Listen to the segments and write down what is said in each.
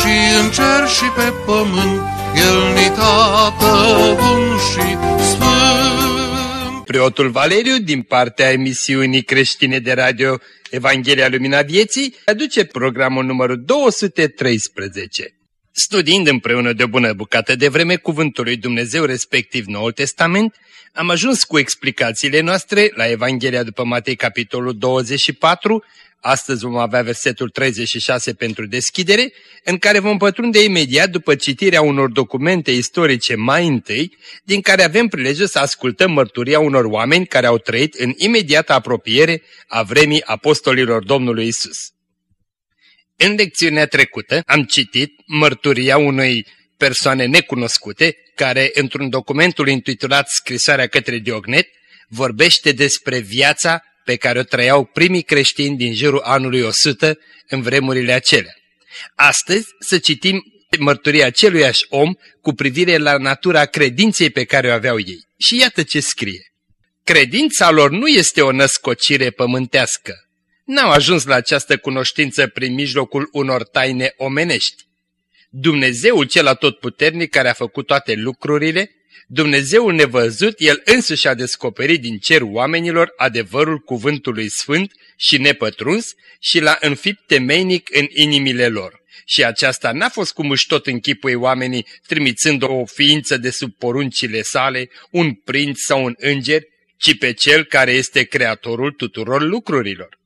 și în cer și pe pământ, El ni tată bun și sfânt. Preotul Valeriu, din partea emisiunii creștine de radio Evanghelia Lumina Vieții, aduce programul numărul 213. Studiind împreună de o bună bucată de vreme cuvântul lui Dumnezeu, respectiv Noul Testament, am ajuns cu explicațiile noastre la Evanghelia după Matei, capitolul 24, Astăzi vom avea versetul 36 pentru deschidere, în care vom pătrunde imediat după citirea unor documente istorice mai întâi, din care avem prilejul să ascultăm mărturia unor oameni care au trăit în imediată apropiere a vremii apostolilor Domnului Isus. În lecțiunea trecută am citit mărturia unei persoane necunoscute, care, într-un documentul intitulat Scrisoarea către Diognet, vorbește despre viața pe care o trăiau primii creștini din jurul anului 100 în vremurile acelea. Astăzi să citim mărturia aceluiași om cu privire la natura credinței pe care o aveau ei. Și iată ce scrie. Credința lor nu este o născocire pământească. N-au ajuns la această cunoștință prin mijlocul unor taine omenești. Dumnezeul cel atotputernic care a făcut toate lucrurile Dumnezeul nevăzut, El însuși a descoperit din cer oamenilor adevărul cuvântului sfânt și nepătruns și l-a înfipt temeinic în inimile lor. Și aceasta n-a fost cum își tot închipui oamenii, trimițând o ființă de sub poruncile sale, un prinț sau un înger, ci pe cel care este creatorul tuturor lucrurilor.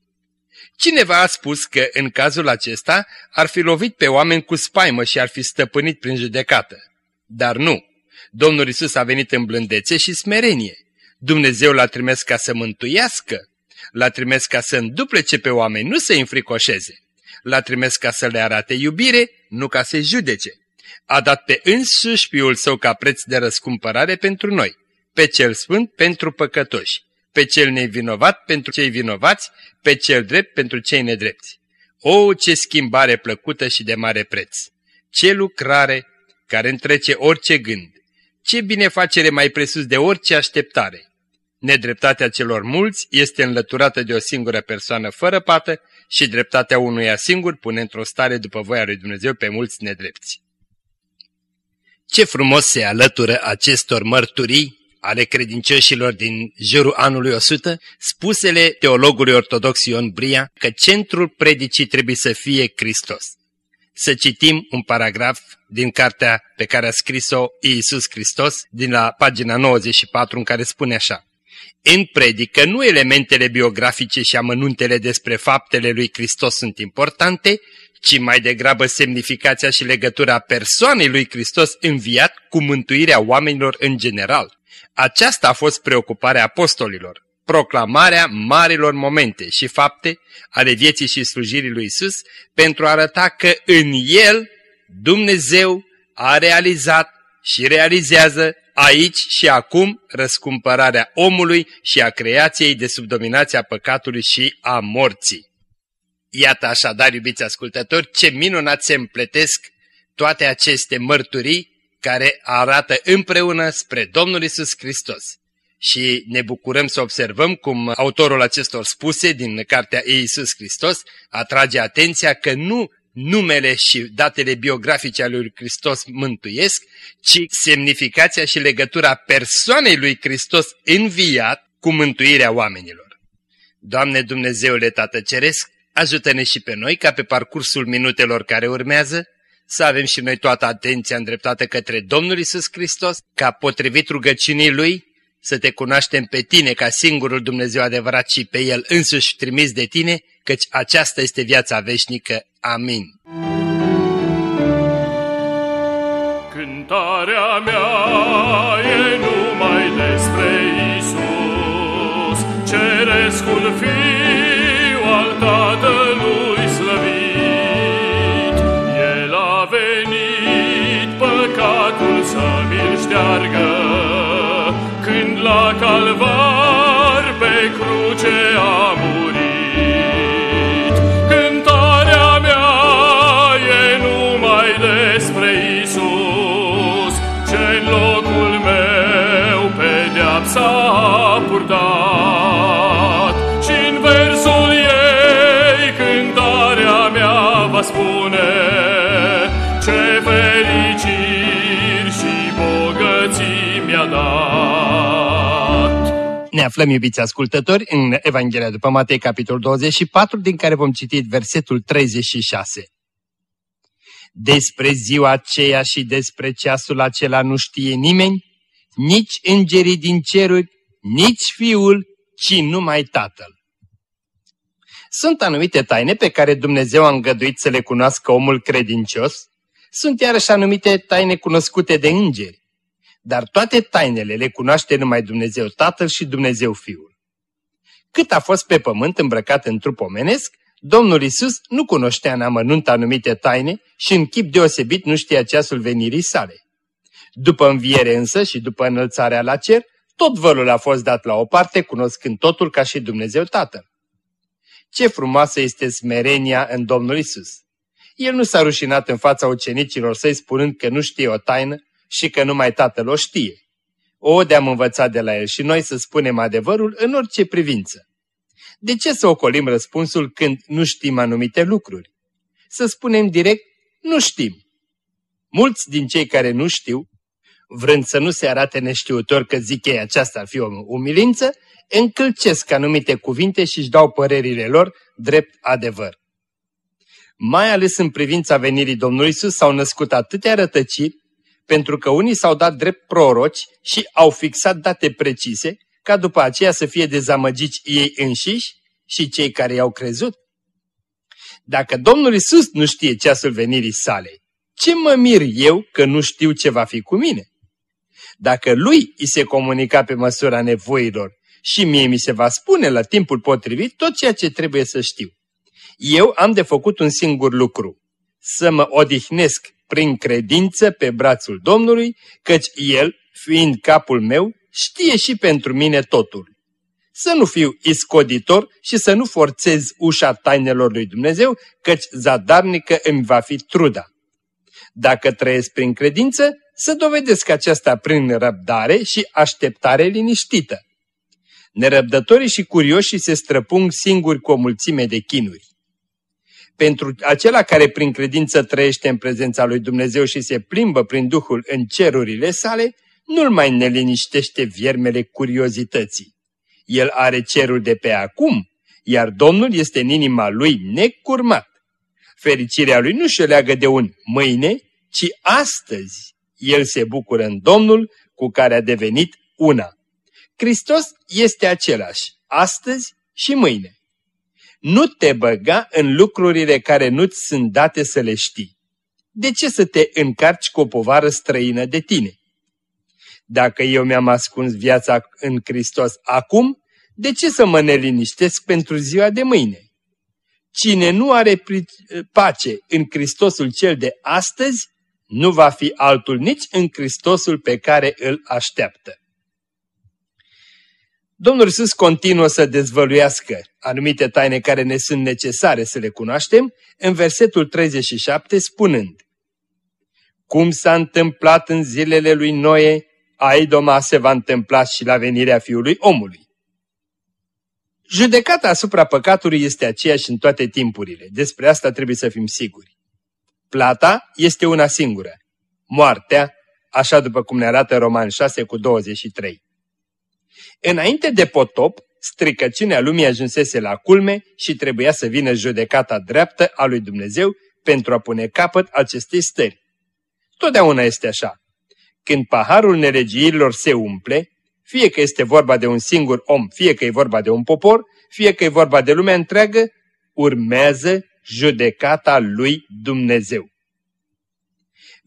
Cineva a spus că, în cazul acesta, ar fi lovit pe oameni cu spaimă și ar fi stăpânit prin judecată. Dar nu. Domnul Isus a venit în blândețe și smerenie. Dumnezeu l-a trimis ca să mântuiască. L-a trimis ca să înduplece pe oameni, nu să-i înfricoșeze. L-a trimis ca să le arate iubire, nu ca să-i judece. A dat pe însuși Fiul Său ca preț de răscumpărare pentru noi, pe cel sfânt pentru păcătoși, pe cel nevinovat pentru cei vinovați, pe cel drept pentru cei nedrepți. O, ce schimbare plăcută și de mare preț! Ce lucrare care întrece orice gând! Ce binefacere mai presus de orice așteptare! Nedreptatea celor mulți este înlăturată de o singură persoană fără pată și dreptatea unuia singur pune într-o stare după voia lui Dumnezeu pe mulți nedrepți. Ce frumos se alătură acestor mărturii ale credincioșilor din jurul anului 100, spusele teologului ortodox Ion Bria că centrul predicii trebuie să fie Hristos să citim un paragraf din cartea pe care a scris-o Iisus Hristos, din la pagina 94, în care spune așa. În predică nu elementele biografice și amănuntele despre faptele lui Hristos sunt importante, ci mai degrabă semnificația și legătura persoanei lui Hristos înviat cu mântuirea oamenilor în general. Aceasta a fost preocuparea apostolilor proclamarea marilor momente și fapte ale vieții și slujirii lui Isus pentru a arăta că în El Dumnezeu a realizat și realizează aici și acum răscumpărarea omului și a creației de sub dominația păcatului și a morții. Iată așadar, iubiți ascultători, ce minunat se împletesc toate aceste mărturii care arată împreună spre Domnul Isus Hristos și ne bucurăm să observăm cum autorul acestor spuse din cartea Iisus Hristos atrage atenția că nu numele și datele biografice ale lui Hristos mântuiesc, ci semnificația și legătura persoanei lui Hristos înviat cu mântuirea oamenilor. Doamne Dumnezeule Tată Ceresc, ajută-ne și pe noi ca pe parcursul minutelor care urmează să avem și noi toată atenția îndreptată către Domnul Isus Hristos, ca potrivit rugăciunii Lui să te cunoaștem pe tine ca singurul Dumnezeu adevărat și pe El însuși trimis de tine, căci aceasta este viața veșnică. Amin. Cântarea mea e numai despre Isus, cerescul Fiu al Tatălui la aflăm, iubiți ascultători, în Evanghelia după Matei, capitolul 24, din care vom citi versetul 36. Despre ziua aceea și despre ceasul acela nu știe nimeni, nici îngerii din ceruri, nici Fiul, ci numai Tatăl. Sunt anumite taine pe care Dumnezeu a îngăduit să le cunoască omul credincios, sunt iarăși anumite taine cunoscute de îngeri, dar toate tainele le cunoaște numai Dumnezeu Tatăl și Dumnezeu Fiul. Cât a fost pe pământ îmbrăcat în trup omenesc, Domnul Isus nu cunoștea în amănunt anumite taine și în chip deosebit nu știa ceasul venirii sale. După înviere însă și după înălțarea la cer, tot vălul a fost dat la o parte, cunoscând totul ca și Dumnezeu Tatăl. Ce frumoasă este smerenia în Domnul Isus! El nu s-a rușinat în fața ucenicilor săi spunând că nu știe o taină și că numai Tatăl o știe. O, de-am învățat de la el și noi să spunem adevărul în orice privință. De ce să ocolim răspunsul când nu știm anumite lucruri? Să spunem direct, nu știm. Mulți din cei care nu știu, vrând să nu se arate neștiutor că zic ei aceasta ar fi o umilință, încălcesc anumite cuvinte și își dau părerile lor drept adevăr. Mai ales în privința venirii Domnului Isus s-au născut atâtea rătăciri, pentru că unii s-au dat drept proroci și au fixat date precise, ca după aceea să fie dezamăgiți ei înșiși și cei care i-au crezut. Dacă Domnul Isus nu știe ceasul venirii sale, ce mă mir eu că nu știu ce va fi cu mine? Dacă lui îi se comunica pe măsura nevoilor și mie mi se va spune la timpul potrivit tot ceea ce trebuie să știu. Eu am de făcut un singur lucru, să mă odihnesc prin credință pe brațul Domnului, căci El, fiind capul meu, știe și pentru mine totul. Să nu fiu iscoditor și să nu forțez ușa tainelor lui Dumnezeu, căci zadarnică îmi va fi truda. Dacă trăiesc prin credință, să dovedesc aceasta prin răbdare și așteptare liniștită. Nerăbdătorii și curioșii se străpung singuri cu o mulțime de chinuri. Pentru acela care prin credință trăiește în prezența lui Dumnezeu și se plimbă prin Duhul în cerurile sale, nu-l mai neliniștește viermele curiozității. El are cerul de pe acum, iar Domnul este în inima lui necurmat. Fericirea lui nu și leagă de un mâine, ci astăzi. El se bucură în Domnul cu care a devenit una. Hristos este același, astăzi și mâine. Nu te băga în lucrurile care nu-ți sunt date să le știi. De ce să te încarci cu o povară străină de tine? Dacă eu mi-am ascuns viața în Hristos acum, de ce să mă neliniștesc pentru ziua de mâine? Cine nu are pace în Hristosul cel de astăzi, nu va fi altul nici în Hristosul pe care îl așteaptă. Domnul Iisus continuă să dezvăluiască anumite taine care ne sunt necesare să le cunoaștem, în versetul 37 spunând Cum s-a întâmplat în zilele lui Noe, Aidoma se va întâmpla și la venirea Fiului Omului. Judecata asupra păcatului este aceeași în toate timpurile, despre asta trebuie să fim siguri. Plata este una singură, moartea, așa după cum ne arată Roman 6 cu 23. Înainte de potop, stricăciunea lumii ajunsese la culme și trebuia să vină judecata dreaptă a lui Dumnezeu pentru a pune capăt acestei stări. Totdeauna este așa. Când paharul nelegiilor se umple, fie că este vorba de un singur om, fie că e vorba de un popor, fie că e vorba de lumea întreagă, urmează judecata lui Dumnezeu.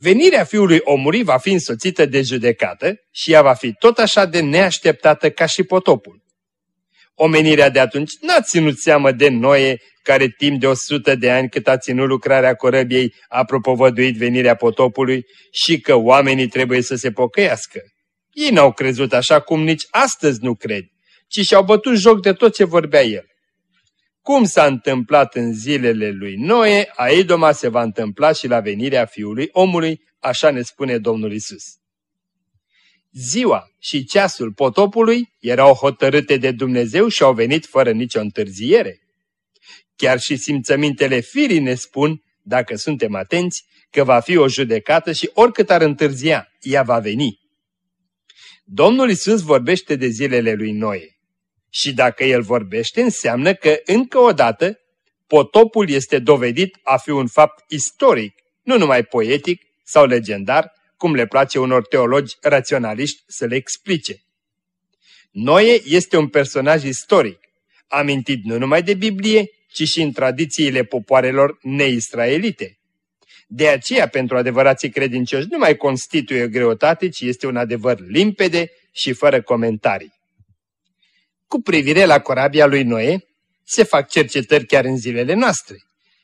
Venirea Fiului Omului va fi însoțită de judecată și ea va fi tot așa de neașteptată ca și potopul. Omenirea de atunci n-a ținut seamă de Noe, care timp de o sută de ani cât a ținut lucrarea corăbiei a propovăduit venirea potopului și că oamenii trebuie să se pocăiască. Ei n-au crezut așa cum nici astăzi nu cred, ci și-au bătut joc de tot ce vorbea el. Cum s-a întâmplat în zilele lui Noe, a Edoma se va întâmpla și la venirea Fiului Omului, așa ne spune Domnul Isus. Ziua și ceasul potopului erau hotărâte de Dumnezeu și au venit fără nicio întârziere. Chiar și simțămintele firii ne spun, dacă suntem atenți, că va fi o judecată și oricât ar întârzia, ea va veni. Domnul Isus vorbește de zilele lui Noe. Și dacă el vorbește, înseamnă că, încă o dată, potopul este dovedit a fi un fapt istoric, nu numai poetic sau legendar, cum le place unor teologi raționaliști să le explice. Noe este un personaj istoric, amintit nu numai de Biblie, ci și în tradițiile popoarelor neisraelite. De aceea, pentru adevărații credincioși, nu mai constituie o greutate, ci este un adevăr limpede și fără comentarii. Cu privire la corabia lui Noe, se fac cercetări chiar în zilele noastre.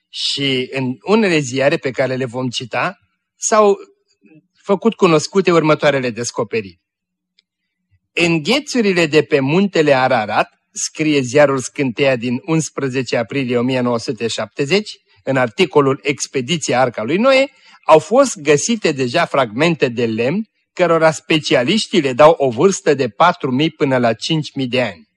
Și în unele ziare pe care le vom cita, s-au făcut cunoscute următoarele descoperiri. În ghețurile de pe muntele Ararat, scrie ziarul Scânteia din 11 aprilie 1970, în articolul Expediția Arca lui Noe, au fost găsite deja fragmente de lemn, cărora specialiștii le dau o vârstă de 4.000 până la 5.000 de ani.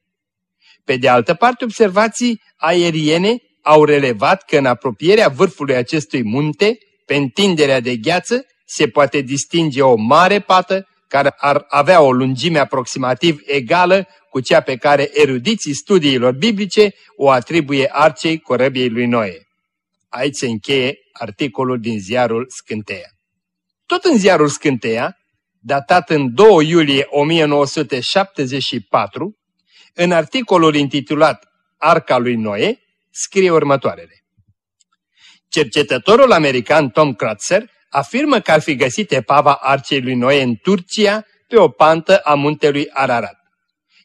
Pe de altă parte, observații aeriene au relevat că în apropierea vârfului acestui munte, pe întinderea de gheață, se poate distinge o mare pată care ar avea o lungime aproximativ egală cu cea pe care erudiții studiilor biblice o atribuie arcei corăbiei lui Noe. Aici se încheie articolul din ziarul Scânteia. Tot în ziarul Scânteia, datat în 2 iulie 1974, în articolul intitulat Arca lui Noe, scrie următoarele. Cercetătorul american Tom Kratzer afirmă că ar fi găsit epava arcei lui Noe în Turcia pe o pantă a muntelui Ararat.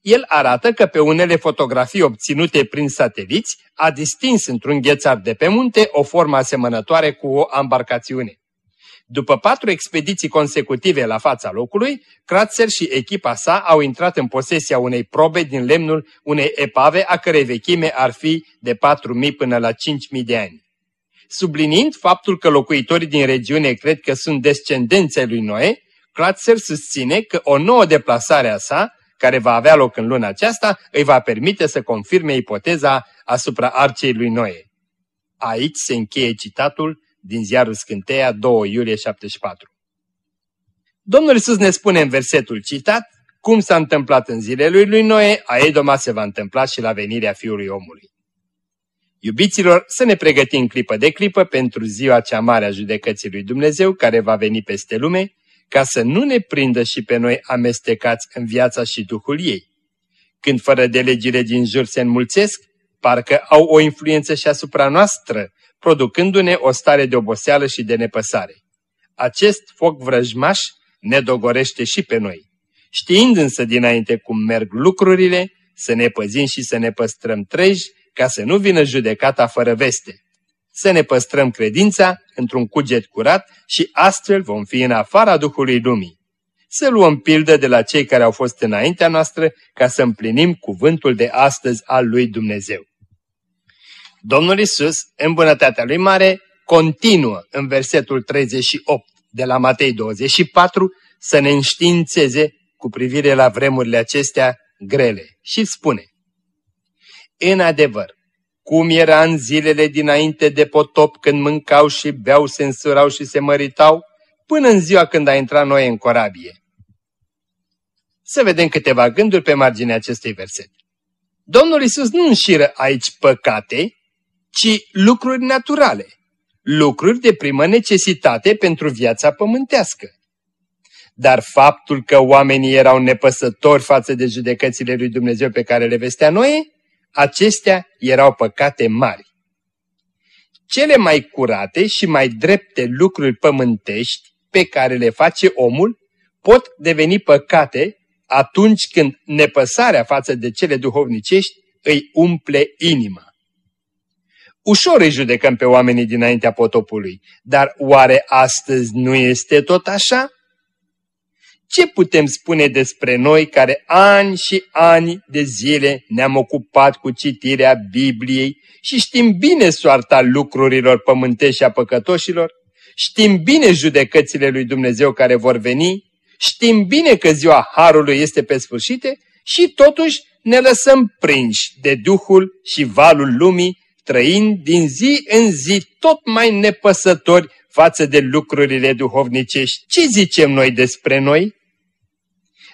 El arată că pe unele fotografii obținute prin sateliți a distins într-un ghețar de pe munte o formă asemănătoare cu o embarcațiune. După patru expediții consecutive la fața locului, Kratzer și echipa sa au intrat în posesia unei probe din lemnul unei epave a cărei vechime ar fi de 4.000 până la 5.000 de ani. Subliniind faptul că locuitorii din regiune cred că sunt descendențe lui Noe, Kratzer susține că o nouă deplasare a sa, care va avea loc în luna aceasta, îi va permite să confirme ipoteza asupra arcei lui Noe. Aici se încheie citatul din ziarul Scânteia 2 iulie 74. Domnul Iisus ne spune în versetul citat, cum s-a întâmplat în zilele lui Noe, a Edoma se va întâmpla și la venirea Fiului Omului. Iubiților, să ne pregătim clipă de clipă pentru ziua cea mare a judecății lui Dumnezeu care va veni peste lume, ca să nu ne prindă și pe noi amestecați în viața și Duhul ei. Când fără de legile din jur se înmulțesc, parcă au o influență și asupra noastră, producându-ne o stare de oboseală și de nepăsare. Acest foc vrăjmaș ne dogorește și pe noi. Știind însă dinainte cum merg lucrurile, să ne păzim și să ne păstrăm treji, ca să nu vină judecata fără veste. Să ne păstrăm credința într-un cuget curat și astfel vom fi în afara Duhului Lumii. Să luăm pildă de la cei care au fost înaintea noastră ca să împlinim cuvântul de astăzi al lui Dumnezeu. Domnul Isus, în bunătatea lui mare, continuă în versetul 38 de la Matei 24 să ne înștiințeze cu privire la vremurile acestea grele și spune În adevăr, cum era în zilele dinainte de potop când mâncau și beau, se însurau și se măritau, până în ziua când a intrat noi în corabie. Să vedem câteva gânduri pe marginea acestui verset. Domnul Isus nu înșiră aici păcate, ci lucruri naturale, lucruri de primă necesitate pentru viața pământească. Dar faptul că oamenii erau nepăsători față de judecățile lui Dumnezeu pe care le vestea noi, acestea erau păcate mari. Cele mai curate și mai drepte lucruri pământești pe care le face omul pot deveni păcate atunci când nepăsarea față de cele duhovnicești îi umple inima. Ușor îi judecăm pe oamenii dinaintea potopului, dar oare astăzi nu este tot așa? ce putem spune despre noi care ani și ani de zile ne-am ocupat cu citirea Bibliei și știm bine soarta lucrurilor pământești și a păcătoșilor? Știm bine judecățile lui Dumnezeu care vor veni? Știm bine că ziua Harului este pe sfârșite? Și totuși ne lăsăm prinși de Duhul și valul lumii, trăind din zi în zi tot mai nepăsători față de lucrurile duhovnicești. Ce zicem noi despre noi?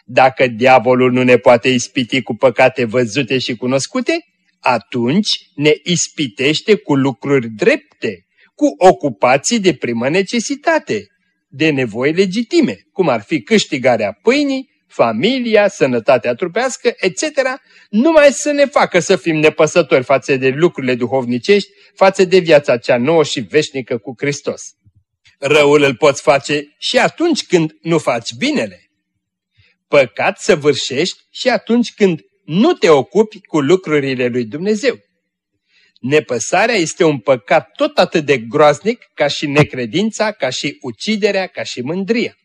Dacă diavolul nu ne poate ispiti cu păcate văzute și cunoscute, atunci ne ispitește cu lucruri drepte, cu ocupații de primă necesitate, de nevoi legitime, cum ar fi câștigarea pâinii, familia, sănătatea trupească, etc., numai să ne facă să fim nepăsători față de lucrurile duhovnicești, față de viața cea nouă și veșnică cu Hristos. Răul îl poți face și atunci când nu faci binele. Păcat să vârșești și atunci când nu te ocupi cu lucrurile lui Dumnezeu. Nepăsarea este un păcat tot atât de groaznic ca și necredința, ca și uciderea, ca și mândria.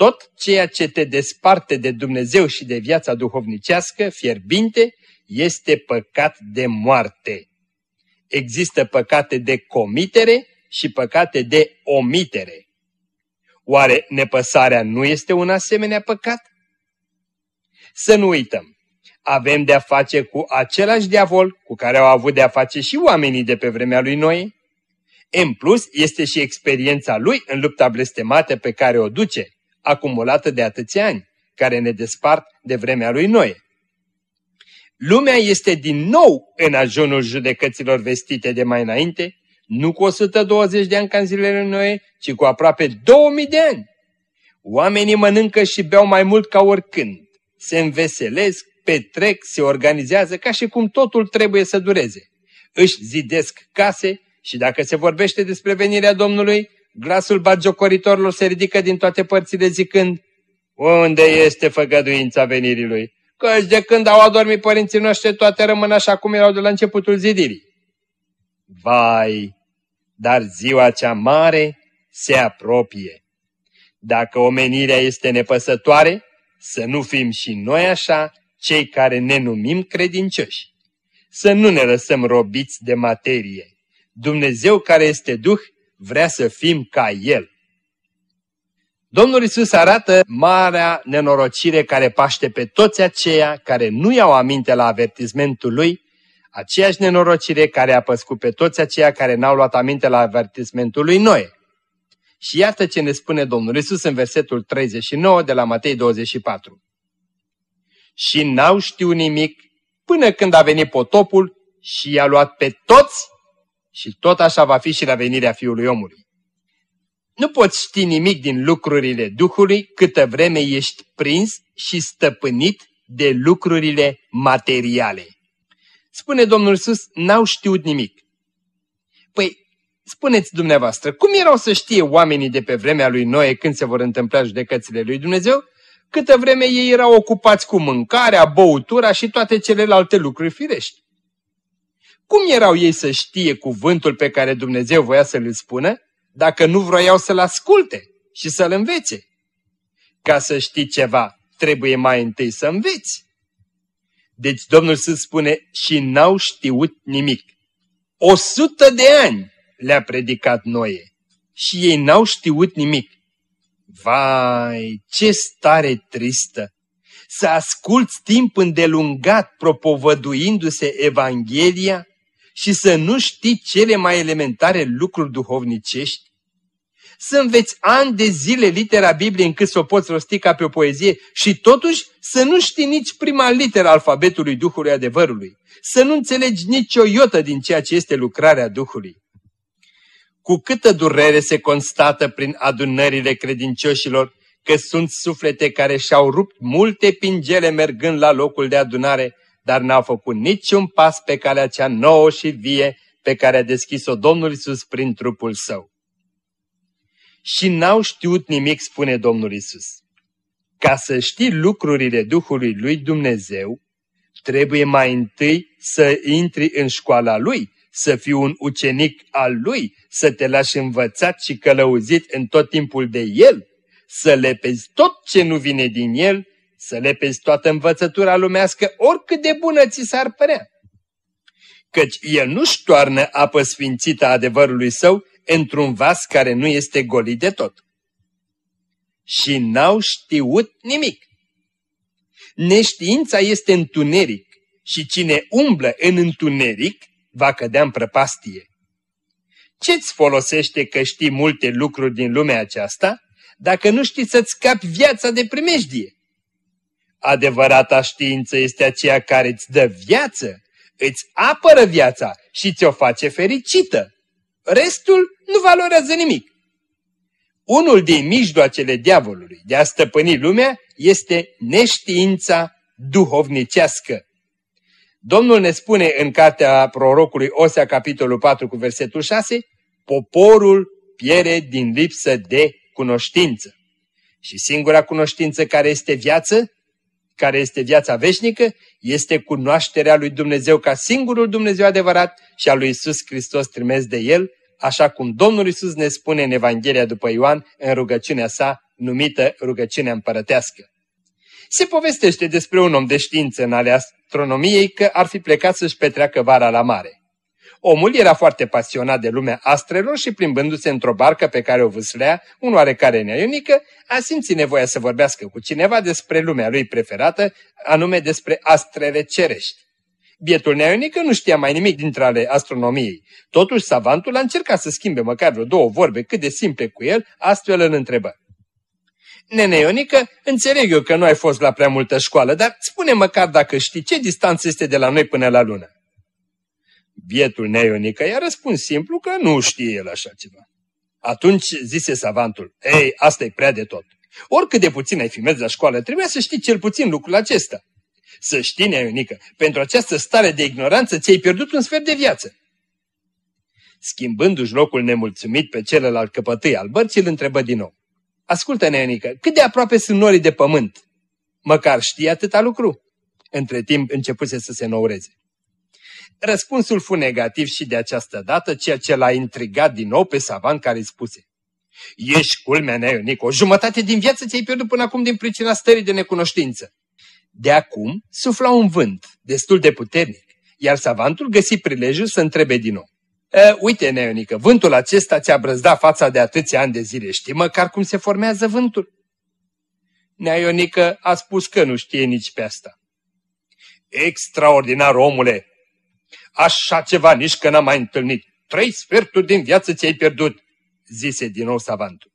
Tot ceea ce te desparte de Dumnezeu și de viața duhovnicească, fierbinte, este păcat de moarte. Există păcate de comitere și păcate de omitere. Oare nepăsarea nu este un asemenea păcat? Să nu uităm, avem de-a face cu același diavol cu care au avut de-a face și oamenii de pe vremea lui Noe. În plus, este și experiența lui în lupta blestemată pe care o duce, acumulată de atâția ani, care ne despart de vremea lui Noe. Lumea este din nou în ajunul judecăților vestite de mai înainte, nu cu 120 de ani ca în zilele Noe, ci cu aproape 2000 de ani. Oamenii mănâncă și beau mai mult ca oricând, se înveselesc, petrec, se organizează ca și cum totul trebuie să dureze. Își zidesc case și dacă se vorbește despre venirea Domnului, glasul bagiocoritorilor se ridică din toate părțile zicând, Unde este făgăduința venirii lui? Căci de când au adormit părinții noștri, toate rămân așa cum erau de la începutul zidirii. Vai, dar ziua cea mare se apropie. Dacă omenirea este nepăsătoare, să nu fim și noi așa, cei care ne numim credincioși. Să nu ne lăsăm robiți de materie. Dumnezeu care este Duh vrea să fim ca El. Domnul Isus arată marea nenorocire care paște pe toți aceia care nu iau aminte la avertismentul Lui, aceeași nenorocire care a păscut pe toți aceia care n-au luat aminte la avertismentul Lui Noe. Și iată ce ne spune Domnul Isus în versetul 39 de la Matei 24. Și n-au știut nimic până când a venit potopul și i-a luat pe toți și tot așa va fi și la venirea Fiului Omului. Nu poți ști nimic din lucrurile Duhului câtă vreme ești prins și stăpânit de lucrurile materiale. Spune Domnul Iisus, n-au știut nimic. Păi, spuneți dumneavoastră, cum erau să știe oamenii de pe vremea lui Noe când se vor întâmpla judecățile lui Dumnezeu, câtă vreme ei erau ocupați cu mâncarea, băutura și toate celelalte lucruri firești? Cum erau ei să știe cuvântul pe care Dumnezeu voia să-l spună, dacă nu vroiau să-l asculte și să-l învețe? Ca să știi ceva, trebuie mai întâi să înveți. Deci Domnul să spune, și n-au știut nimic. O sută de ani le-a predicat Noe și ei n-au știut nimic. Vai, ce stare tristă! Să asculți timp îndelungat propovăduindu-se Evanghelia și să nu știi cele mai elementare lucruri duhovnicești? Să înveți ani de zile litera Bibliei încât să o poți rosti ca pe o poezie și totuși să nu știi nici prima literă alfabetului Duhului adevărului, să nu înțelegi nici o iotă din ceea ce este lucrarea Duhului. Cu câtă durere se constată prin adunările credincioșilor că sunt suflete care și-au rupt multe pingele mergând la locul de adunare, dar n-au făcut niciun pas pe calea cea nouă și vie pe care a deschis-o Domnul Isus prin trupul său. Și n-au știut nimic, spune Domnul Isus. Ca să știi lucrurile Duhului lui Dumnezeu, trebuie mai întâi să intri în școala Lui, să fii un ucenic al Lui, să te lași învățat și călăuzit în tot timpul de El, să lepezi tot ce nu vine din el, să lepezi toată învățătura lumească, oricât de bună ți s-ar părea. Căci el nu-și toarnă apă sfințită a adevărului său într-un vas care nu este golit de tot. Și n-au știut nimic. Neștiința este întuneric și cine umblă în întuneric va cădea în prăpastie. Ce-ți folosește că știi multe lucruri din lumea aceasta dacă nu știi să-ți scapi viața de primejdie? Adevărata știință este aceea care îți dă viață, îți apără viața și ți-o face fericită. Restul nu valorează nimic. Unul din mijloacele diavolului de a stăpâni lumea este neștiința duhovnicească. Domnul ne spune în cartea prorocului Osea, capitolul 4, cu versetul 6, poporul piere din lipsă de cunoștință. Și singura cunoștință care este viață, care este viața veșnică, este cunoașterea lui Dumnezeu ca singurul Dumnezeu adevărat și a lui Isus Hristos trimis de El, așa cum Domnul Isus ne spune în Evanghelia după Ioan în rugăciunea sa numită rugăciunea împărătească. Se povestește despre un om de știință în ale astronomiei că ar fi plecat să-și petreacă vara la mare. Omul era foarte pasionat de lumea astrelor și plimbându-se într-o barcă pe care o vâslea, un oarecare neaionică, a simțit nevoia să vorbească cu cineva despre lumea lui preferată, anume despre astrele cerești. Bietul neaionică nu știa mai nimic dintre ale astronomiei. Totuși, savantul a încercat să schimbe măcar vreo două vorbe cât de simple cu el, astfel îl întrebă. Nene Ionică, înțeleg eu că nu ai fost la prea multă școală, dar spune măcar dacă știi ce distanță este de la noi până la lună. Bietul Neionică i-a răspuns simplu că nu știe el așa ceva. Atunci zise savantul, ei, asta e prea de tot. Oricât de puțin ai fi mers la școală, trebuia să știi cel puțin lucrul acesta. Să știi, Neionică, pentru această stare de ignoranță ți-ai pierdut un sfert de viață. Schimbându-și locul nemulțumit pe celălalt căpătâi al bărții, îl întrebă din nou. Ascultă, Neonică, cât de aproape sunt norii de pământ? Măcar știi atâta lucru? Între timp începuse să se noureze. Răspunsul fu negativ și de această dată, ceea ce l-a intrigat din nou pe savan care îi spuse. Ești culmea, Neonică, o jumătate din viață ți-ai pierdut până acum din pricina stării de necunoștință. De acum sufla un vânt, destul de puternic, iar savantul găsi prilejul să întrebe din nou. E, uite, Neonică, vântul acesta ți-a brăzdat fața de atâția ani de zile. Știi măcar cum se formează vântul? Neonică a spus că nu știe nici pe asta. Extraordinar, omule! Așa ceva nici că n-am mai întâlnit. Trei sferturi din viață ți-ai pierdut, zise din nou savantul.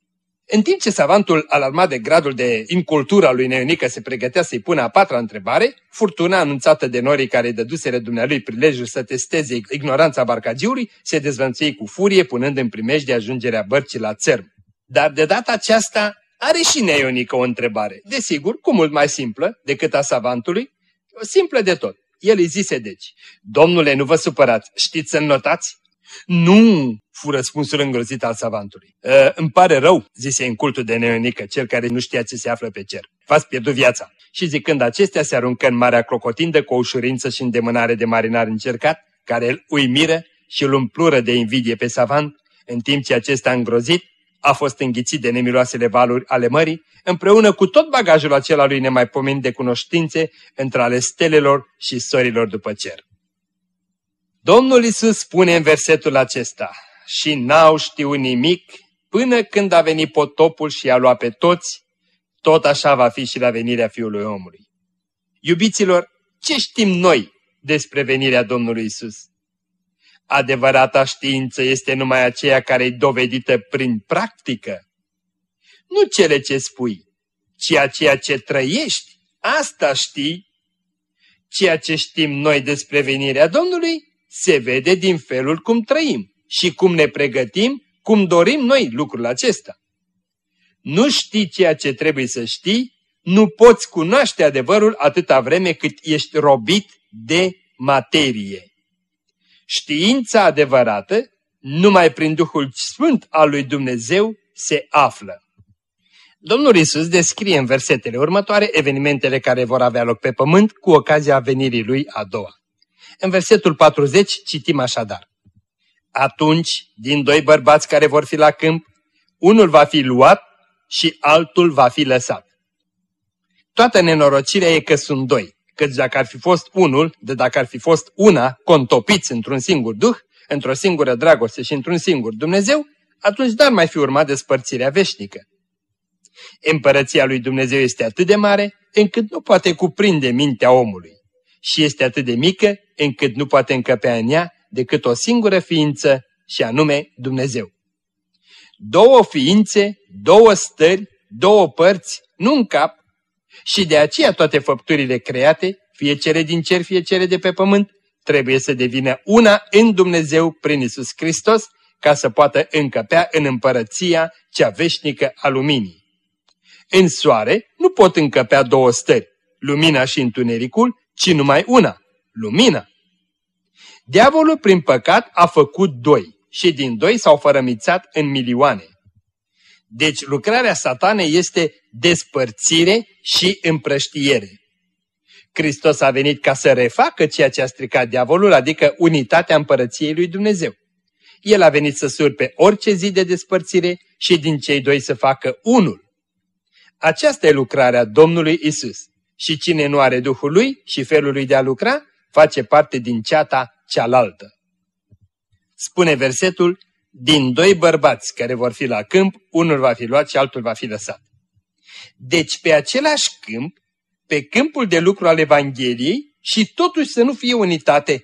În timp ce savantul, alarmat de gradul de incultură lui Neonică, se pregătea să-i pună a patra întrebare, furtuna anunțată de norii care dăduseră dumnealui prilejul să testeze ignoranța barcagiului, se dezvănțui cu furie, punând în de ajungerea bărcii la țărm. Dar de data aceasta are și Neonică o întrebare, desigur, cu mult mai simplă decât a savantului, simplă de tot. El îi zise deci, Domnule, nu vă supărați, știți să notați? Nu, fu răspunsul îngrozit al savantului. E, îmi pare rău, zise în cultul de neonică, cel care nu știa ce se află pe cer. V-ați pierdut viața. Și zicând acestea, se aruncă în marea clocotindă cu o ușurință și îndemânare de marinar încercat, care îl uimiră și îl umplură de invidie pe savant, în timp ce acesta îngrozit a fost înghițit de nemiloasele valuri ale mării, împreună cu tot bagajul acela lui nemaipomenit de cunoștințe între ale stelelor și sorilor după cer. Domnul Isus spune în versetul acesta, și n-au știut nimic până când a venit potopul și a luat pe toți, tot așa va fi și la venirea Fiului Omului. Iubiților, ce știm noi despre venirea Domnului Isus? Adevărata știință este numai aceea care e dovedită prin practică. Nu cele ce spui, ci aceea ce trăiești, asta știi. Ceea ce știm noi despre venirea Domnului se vede din felul cum trăim și cum ne pregătim, cum dorim noi lucrul acesta. Nu știi ceea ce trebuie să știi, nu poți cunoaște adevărul atâta vreme cât ești robit de materie. Știința adevărată, numai prin Duhul Sfânt al lui Dumnezeu, se află. Domnul Isus descrie în versetele următoare evenimentele care vor avea loc pe pământ cu ocazia venirii lui a doua. În versetul 40 citim așadar. Atunci, din doi bărbați care vor fi la câmp, unul va fi luat și altul va fi lăsat. Toată nenorocirea e că sunt doi, căci dacă ar fi fost unul, de dacă ar fi fost una, contopiți într-un singur duh, într-o singură dragoste și într-un singur Dumnezeu, atunci dar mai fi urmat despărțirea veșnică. Împărăția lui Dumnezeu este atât de mare încât nu poate cuprinde mintea omului și este atât de mică încât nu poate încăpea în ea decât o singură ființă și anume Dumnezeu. Două ființe, două stări, două părți, nu în cap și de aceea toate făpturile create, fie cele din cer, fie cele de pe pământ, trebuie să devină una în Dumnezeu prin Isus Hristos ca să poată încăpea în împărăția cea veșnică a luminii. În soare nu pot încăpea două stări, lumina și întunericul, ci numai una, lumina. Diavolul prin păcat a făcut doi și din doi s-au fărămițat în milioane. Deci lucrarea satanei este despărțire și împrăștiere. Hristos a venit ca să refacă ceea ce a stricat diavolul, adică unitatea împărăției lui Dumnezeu. El a venit să surpe orice zi de despărțire și din cei doi să facă unul. Aceasta e lucrarea Domnului Isus. Și cine nu are Duhul lui și felul lui de a lucra, face parte din ceata cealaltă. Spune versetul, din doi bărbați care vor fi la câmp, unul va fi luat și altul va fi lăsat. Deci pe același câmp, pe câmpul de lucru al Evangheliei și totuși să nu fie unitate.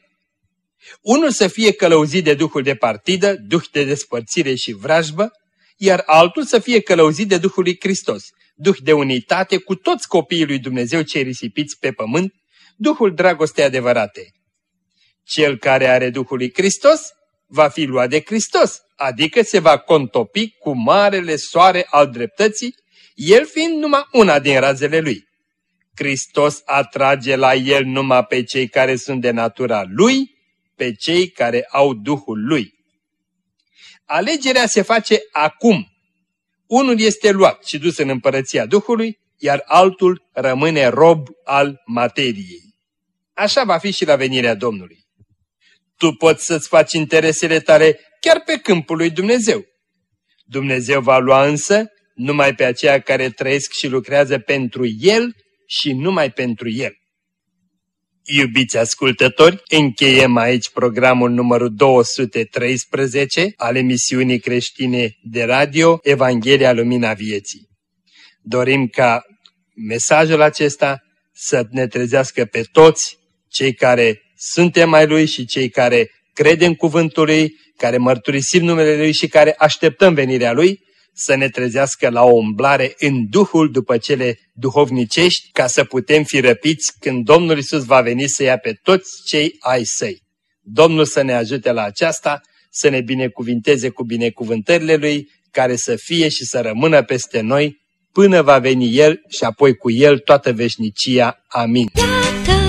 Unul să fie călăuzit de duhul de partidă, duh de despărțire și vrajbă, iar altul să fie călăuzit de Duhul lui Hristos, duh de unitate cu toți copiii lui Dumnezeu cei risipiți pe pământ, Duhul dragostei adevărate. Cel care are Duhul lui Hristos va fi luat de Hristos, adică se va contopi cu marele soare al dreptății, el fiind numai una din razele lui. Hristos atrage la el numai pe cei care sunt de natura lui, pe cei care au Duhul lui. Alegerea se face acum. Unul este luat și dus în împărăția Duhului, iar altul rămâne rob al materiei. Așa va fi și la venirea Domnului. Tu poți să-ți faci interesele tale chiar pe câmpul lui Dumnezeu. Dumnezeu va lua însă numai pe aceia care trăiesc și lucrează pentru El și numai pentru El. Iubiți ascultători, încheiem aici programul numărul 213 al emisiunii creștine de radio Evanghelia Lumina Vieții. Dorim ca mesajul acesta să ne trezească pe toți cei care suntem ai Lui și cei care credem cuvântul Lui, care mărturisim numele Lui și care așteptăm venirea Lui, să ne trezească la o umblare în Duhul după cele duhovnicești, ca să putem fi răpiți când Domnul Isus va veni să ia pe toți cei ai săi. Domnul să ne ajute la aceasta, să ne binecuvinteze cu binecuvântările Lui, care să fie și să rămână peste noi până va veni El și apoi cu El toată veșnicia. Amin. Dacă